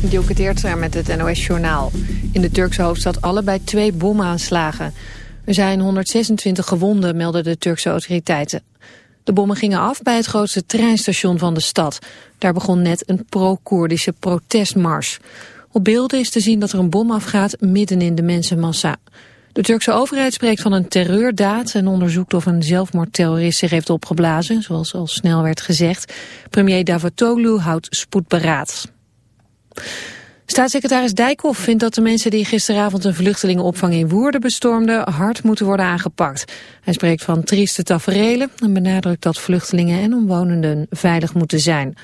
Dielke Teertstra met het NOS-journaal. In de Turkse hoofdstad allebei twee bomaanslagen. Er zijn 126 gewonden, melden de Turkse autoriteiten. De bommen gingen af bij het grootste treinstation van de stad. Daar begon net een pro-Koerdische protestmars. Op beelden is te zien dat er een bom afgaat midden in de mensenmassa. De Turkse overheid spreekt van een terreurdaad en onderzoekt of een zelfmoordterrorist zich heeft opgeblazen, zoals al snel werd gezegd. Premier Davutoglu houdt spoedberaad. Staatssecretaris Dijkhoff vindt dat de mensen die gisteravond een vluchtelingenopvang in Woerden bestormden hard moeten worden aangepakt. Hij spreekt van trieste taferelen en benadrukt dat vluchtelingen en omwonenden veilig moeten zijn.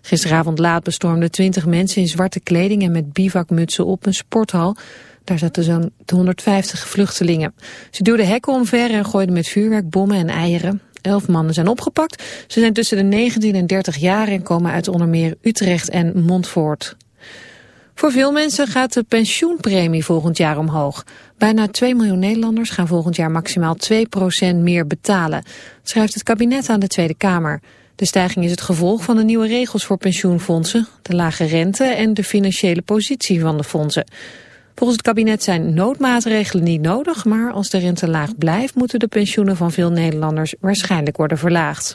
Gisteravond laat bestormden twintig mensen in zwarte kleding en met bivakmutsen op een sporthal. Daar zaten zo'n 150 vluchtelingen. Ze duwden hekken omver en gooiden met vuurwerk bommen en eieren. Elf mannen zijn opgepakt. Ze zijn tussen de 19 en 30 jaar en komen uit onder meer Utrecht en Montfort. Voor veel mensen gaat de pensioenpremie volgend jaar omhoog. Bijna 2 miljoen Nederlanders gaan volgend jaar maximaal 2% meer betalen. schrijft het kabinet aan de Tweede Kamer. De stijging is het gevolg van de nieuwe regels voor pensioenfondsen, de lage rente en de financiële positie van de fondsen. Volgens het kabinet zijn noodmaatregelen niet nodig, maar als de rente laag blijft moeten de pensioenen van veel Nederlanders waarschijnlijk worden verlaagd.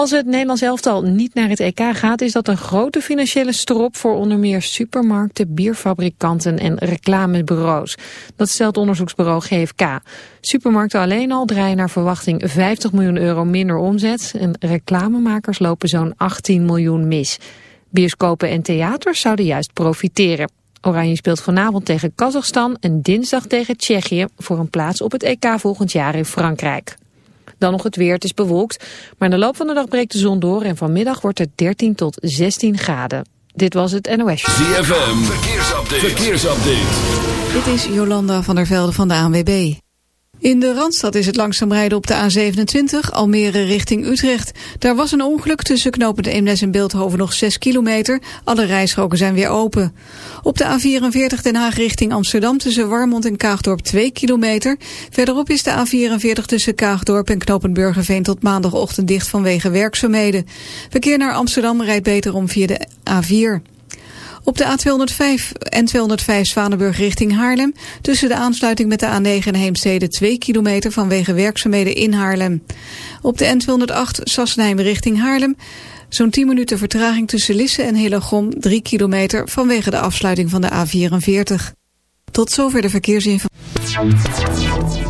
Als het Nederlands elftal niet naar het EK gaat, is dat een grote financiële strop voor onder meer supermarkten, bierfabrikanten en reclamebureaus. Dat stelt onderzoeksbureau GFK. Supermarkten alleen al draaien naar verwachting 50 miljoen euro minder omzet en reclamemakers lopen zo'n 18 miljoen mis. Bioscopen en theaters zouden juist profiteren. Oranje speelt vanavond tegen Kazachstan en dinsdag tegen Tsjechië voor een plaats op het EK volgend jaar in Frankrijk. Dan nog het weer, het is bewolkt, maar in de loop van de dag breekt de zon door en vanmiddag wordt het 13 tot 16 graden. Dit was het NOS. ZFM, verkeersupdate. verkeersupdate. Dit is Jolanda van der Velde van de ANWB. In de Randstad is het langzaam rijden op de A27, Almere richting Utrecht. Daar was een ongeluk tussen knooppunt Eemnes en Beeldhoven nog 6 kilometer. Alle rijstroken zijn weer open. Op de A44 Den Haag richting Amsterdam tussen Warmond en Kaagdorp 2 kilometer. Verderop is de A44 tussen Kaagdorp en knooppunt Burgerveen tot maandagochtend dicht vanwege werkzaamheden. Verkeer naar Amsterdam rijdt beter om via de A4. Op de A205 en 205 Zwanenburg richting Haarlem... tussen de aansluiting met de A9 en Heemstede 2 kilometer vanwege werkzaamheden in Haarlem. Op de N208 Sassenheim richting Haarlem... zo'n 10 minuten vertraging tussen Lisse en Hillegom 3 kilometer vanwege de afsluiting van de A44. Tot zover de verkeersinformatie.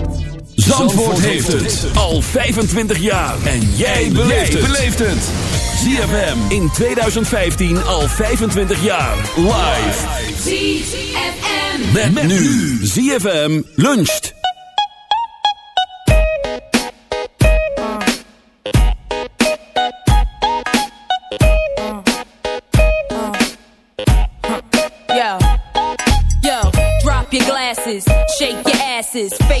Zandvoort, heeft het al 25 jaar. En jij beleeft het. ZFM in 2015 al 25 jaar. Live. ZFM. Met, met nu. ZFM luncht. Yo. Yo. Drop Drop your glasses, shake your asses, face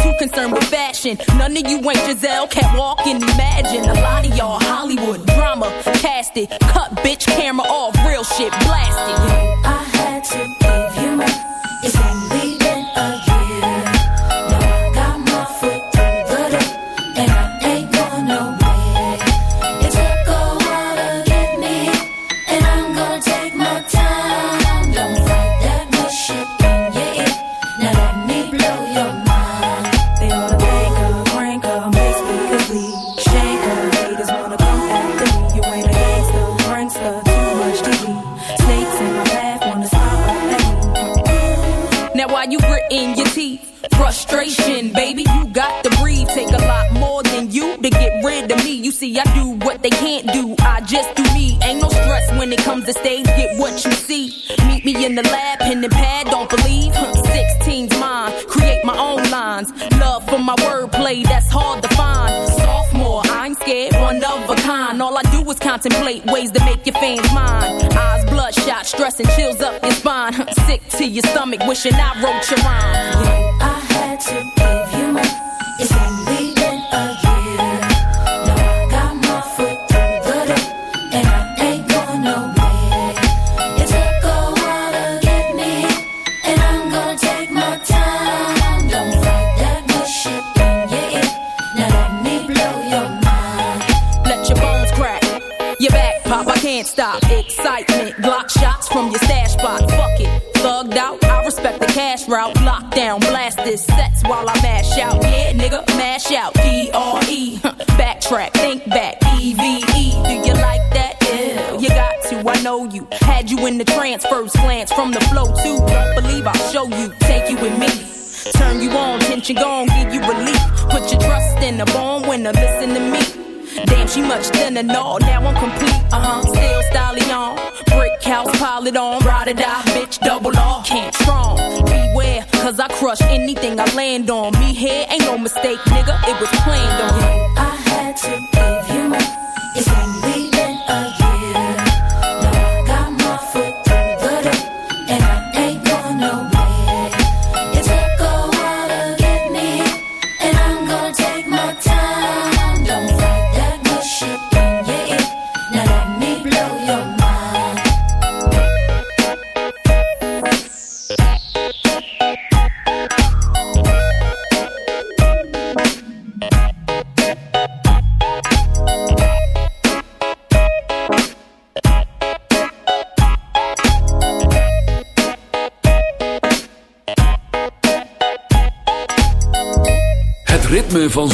fashion. None of you ain't Giselle, can't walk and imagine. A lot of y'all Hollywood drama, cast it, cut bitch camera off, real shit blasted. It on. Ride or die, bitch, double off. Can't strong. Beware, cause I crush anything I land on. Me here ain't no mistake, nigga. It was planned on. I had to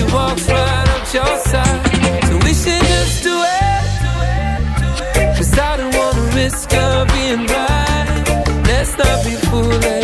she walks right up your side. So we should just do it. I don't wanna risk her being right. Let's not be foolish.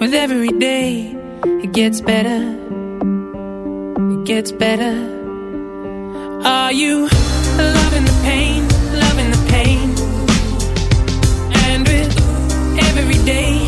With every day, it gets better. It gets better. Are you loving the pain? Loving the pain. And with every day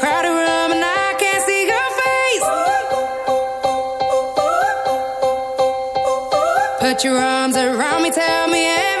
your arms around me, tell me everything.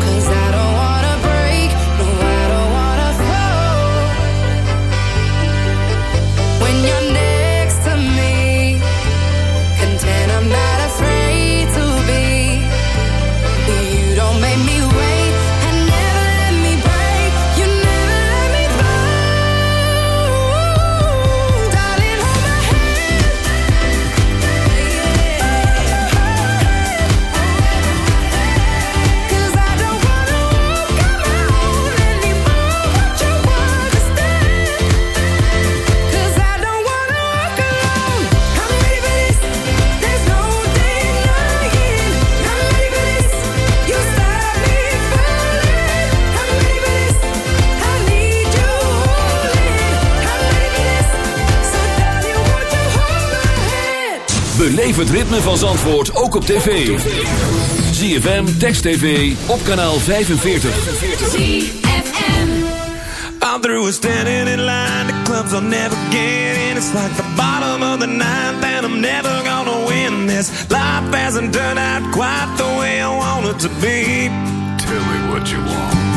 ritme van Zandvoort ook op tv. ZFM, Text TV, op kanaal 45. I'm through with standing in line. The clubs I'll never get in. It's like the bottom of the ninth, and I'm never gonna win this. Life hasn't turned out quite the way I want it to be. Tell me what you want.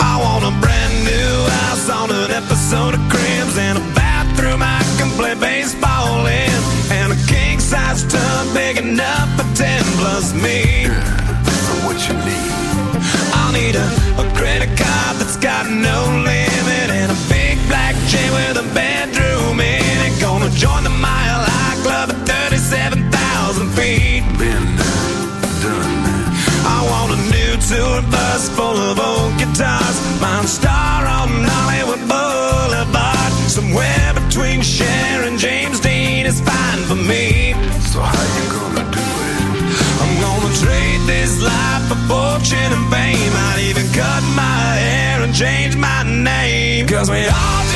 I want a brand new house on an episode of Cribs and a bathroom I can play baseball in, size tub big enough for ten plus me. what you need? I'll need a, a credit card that's got no fortune and fame. I'd even cut my hair and change my name. Cause we all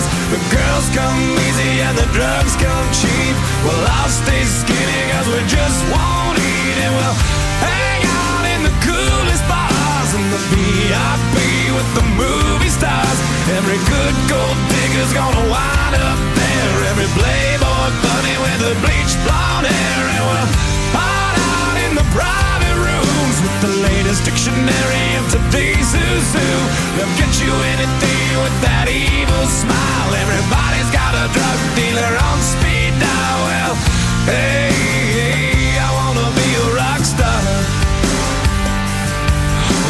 cars. The girls come easy and the drugs come cheap. Well, I'll stay skinny cause we just won't eat and we'll hang out in the coolest bars and the VIP with the movie stars. Every good gold digger's gonna wind up there. Every playboy drug dealer on speed dial. Well, hey, hey, I wanna be a rock star.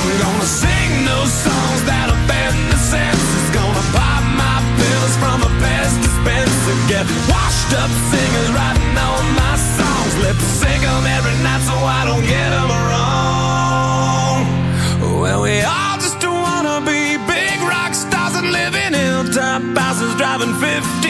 I'm gonna sing those songs that offend the senses. Gonna pop my pills from a Pez dispenser. Get washed up singers writing all my songs. Lip sync 'em every night so I don't get 'em wrong. Well, we all just wanna be big rock stars and live in hilltop houses driving 15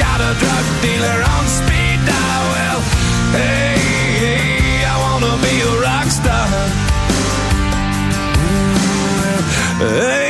got a drug dealer on speed dial. Hey, hey, I wanna be a rock star. Ooh, hey.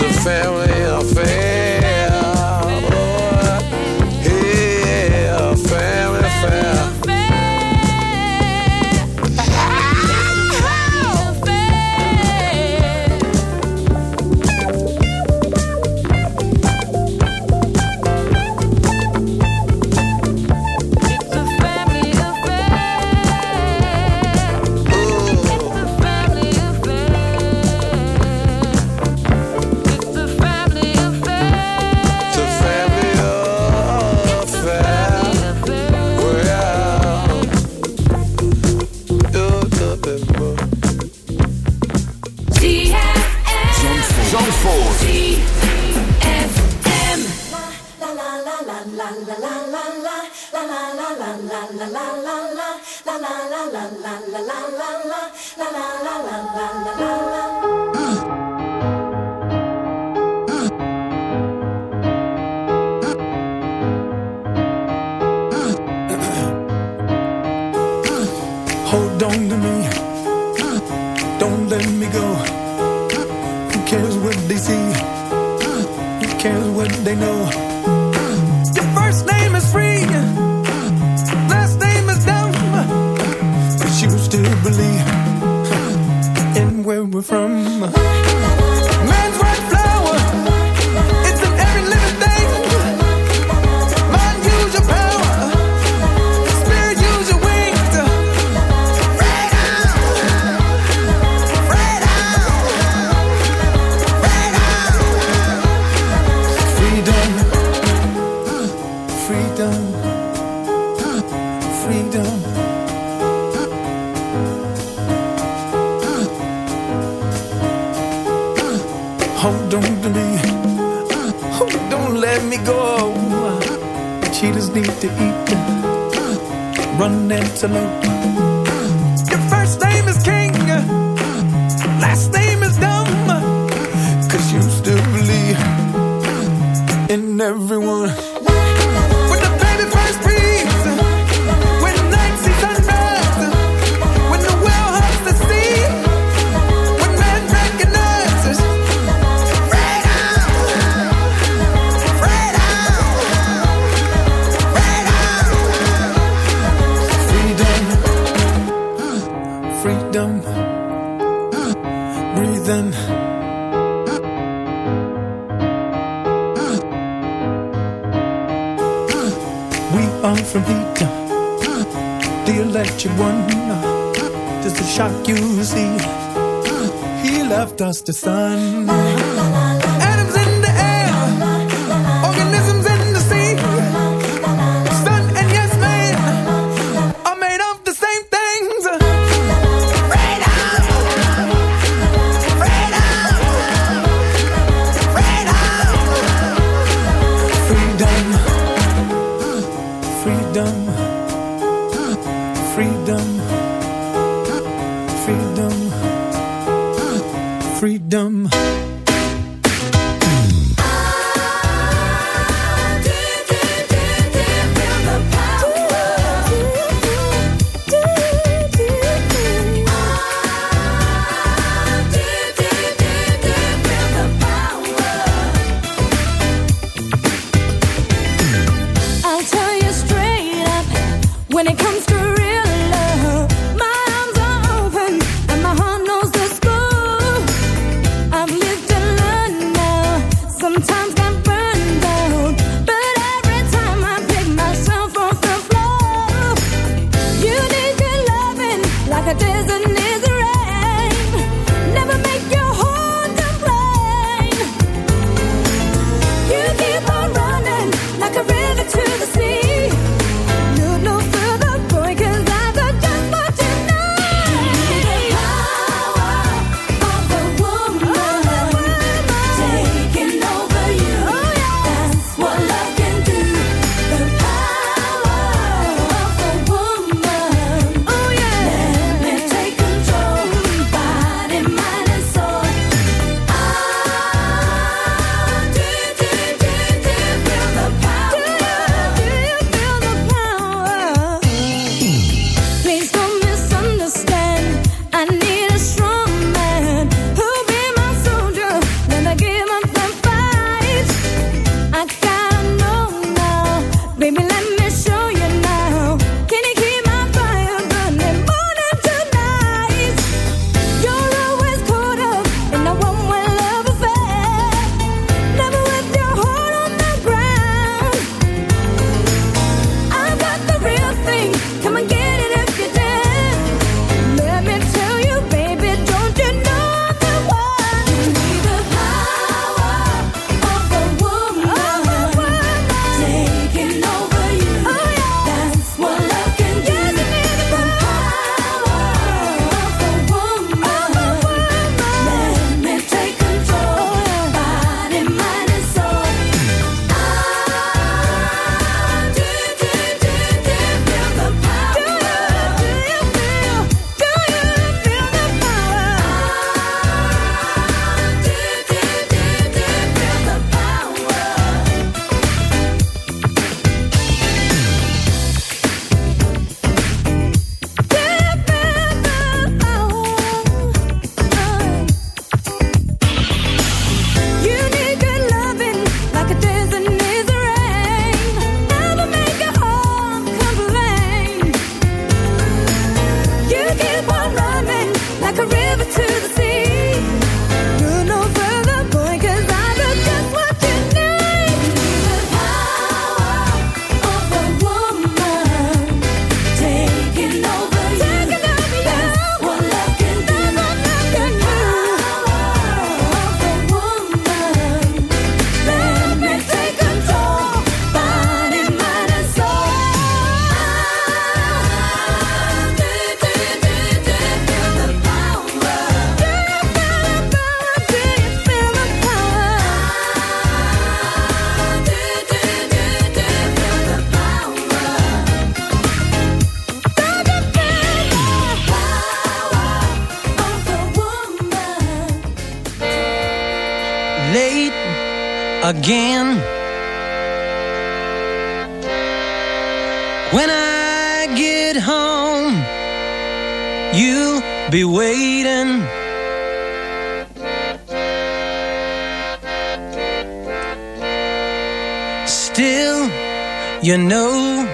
A family affair. Hold on to me, oh, don't let me go. Uh, Cheetahs need to eat, uh, run antelope. Uh, your first name is King, last name you won. Just to shock you, see, he left us the sun. still, you know.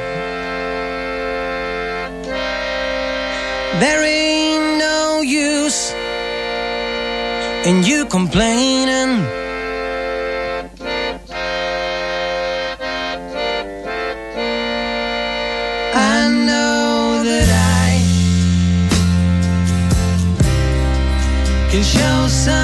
There ain't no use in you complaining. I know that I can show some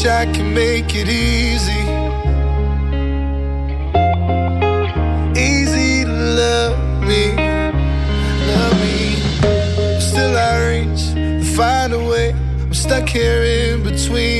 Wish I could make it easy. Easy to love me, love me. Still I reach find a way. I'm stuck here in between.